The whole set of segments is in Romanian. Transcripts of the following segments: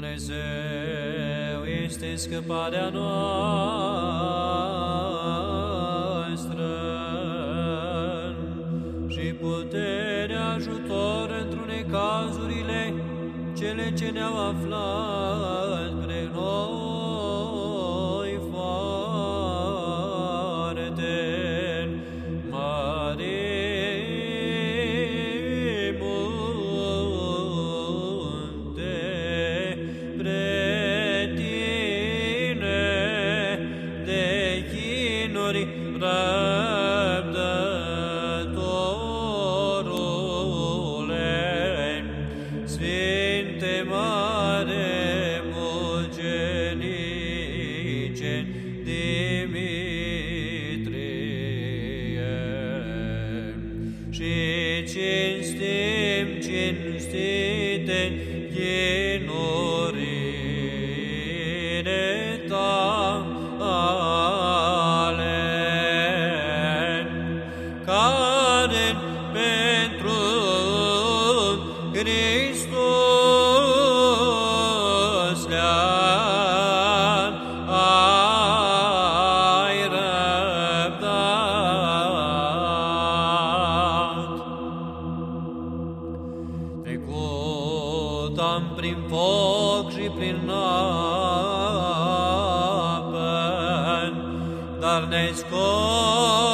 Dumnezeu este scăparea noastră și puterea ajutor într cazurile cele ce ne-au aflat pre noi Mucenice Dimitrie, și cinstim cinstite chinurile Trecut am prin foc și prin apă, dar ne-ai scos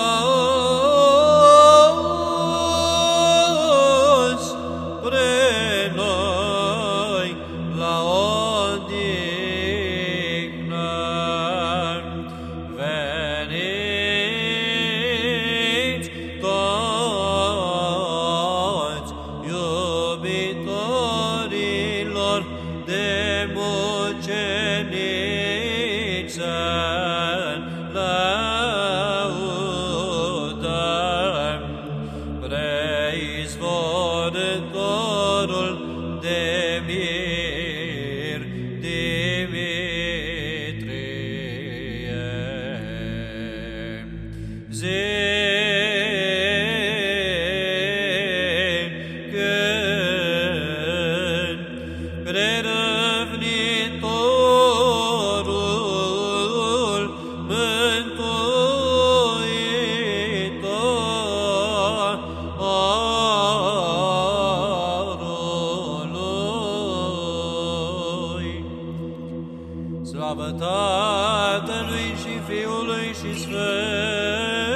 Slavă Tatălui și Fiului și Sfântului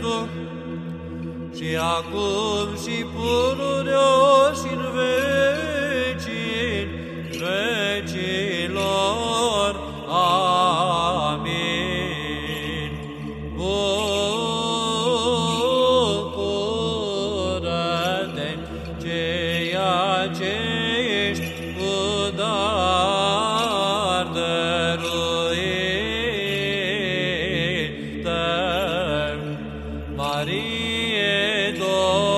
Duh, și acum și pururea și în vecii Maria, Maria,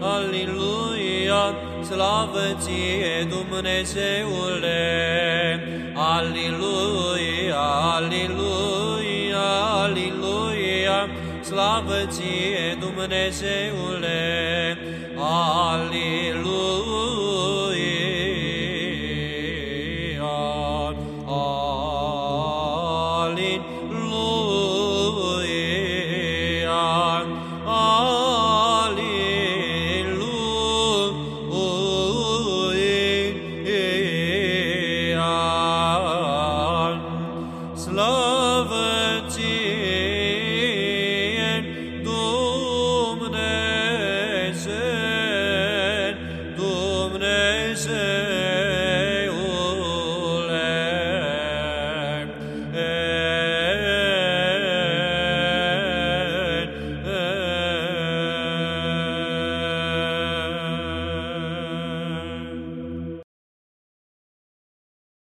aliluia, aliluia, slavă ție, Dumnezeule. Aliluia, aliluia, aliluia, slavă ție, Dumnezeule. Aliluia. Slavă ție, Dumnezeu, Dumnezeu.